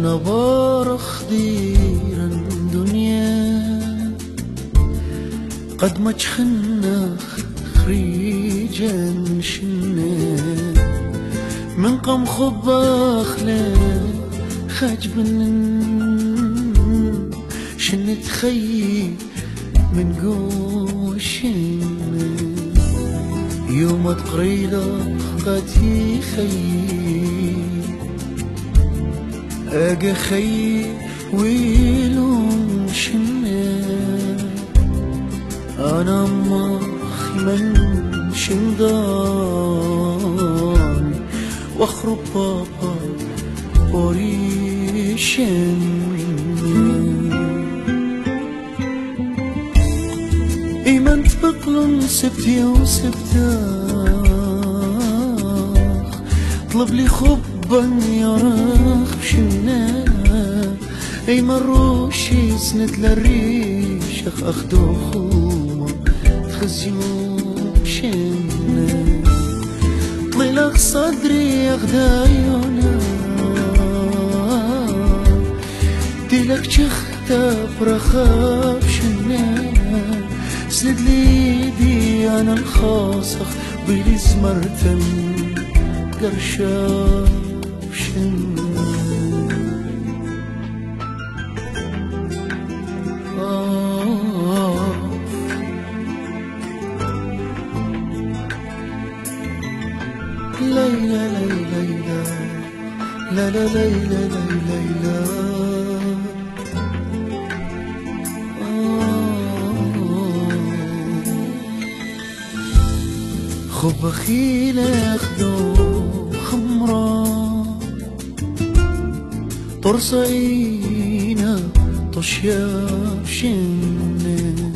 أنا بارخ ديرا دنيا قد ما تخنا خريجا شنا من قم خباخ لا خجبن شنت خي من قوشنا يوم تقريلا قاتي خي أجا خي ويلون شنا أنا مخ من شنداني واخرب بابا وريشن إيمان تبقلن سبتي وسبتاخ طلب لي خبا يراخ بشنا أي مروشي سند للريش اخ اخدو خوما تخزيو بشنا طلق صدري اخدايونا ديلك جختا برخاب شنا. سند لي دي أنا الخاصخ بلي زمرتن قرشاب شنا آه ليلى ليلى ليلى لا لا ليلى ليلى ليلى خب خيل اخدو خمرة طرصينا طشياب شنة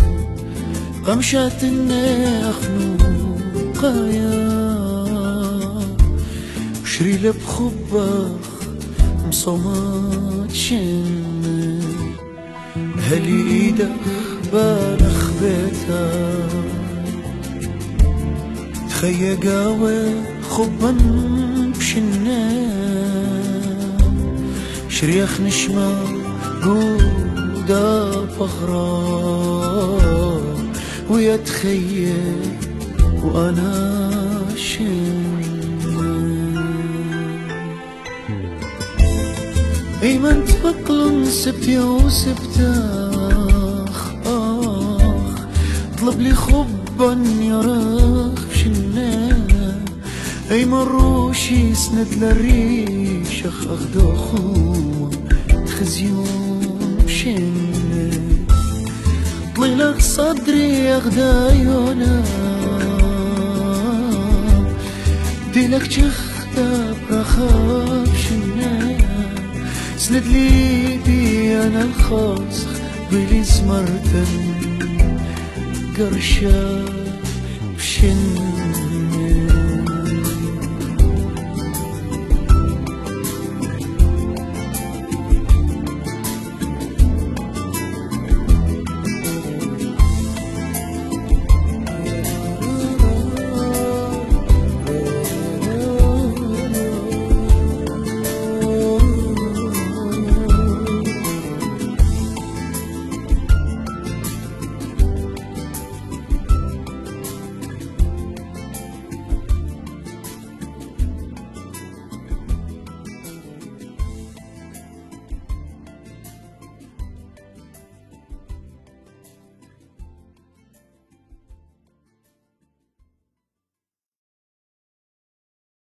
قمشات النخنو قايا شري لب خباخ مصمات شنة. هلي إيدك بالخ تخيا قاوي خبا بشنا شريخ نشمة قودة فخرة ويا تخيل وأنا شنا ايمن تبقلن سبتي وسبتاخ آخ طلب لي خبا يراخ شنا أي مروشي سند للريش أخ اخدو خوما تخزيون بشنا طلق صدري اخدايونا ديلك جختا برخاب شنا. سند لي بي أنا الخاص بلي زمرتن قرشة. You.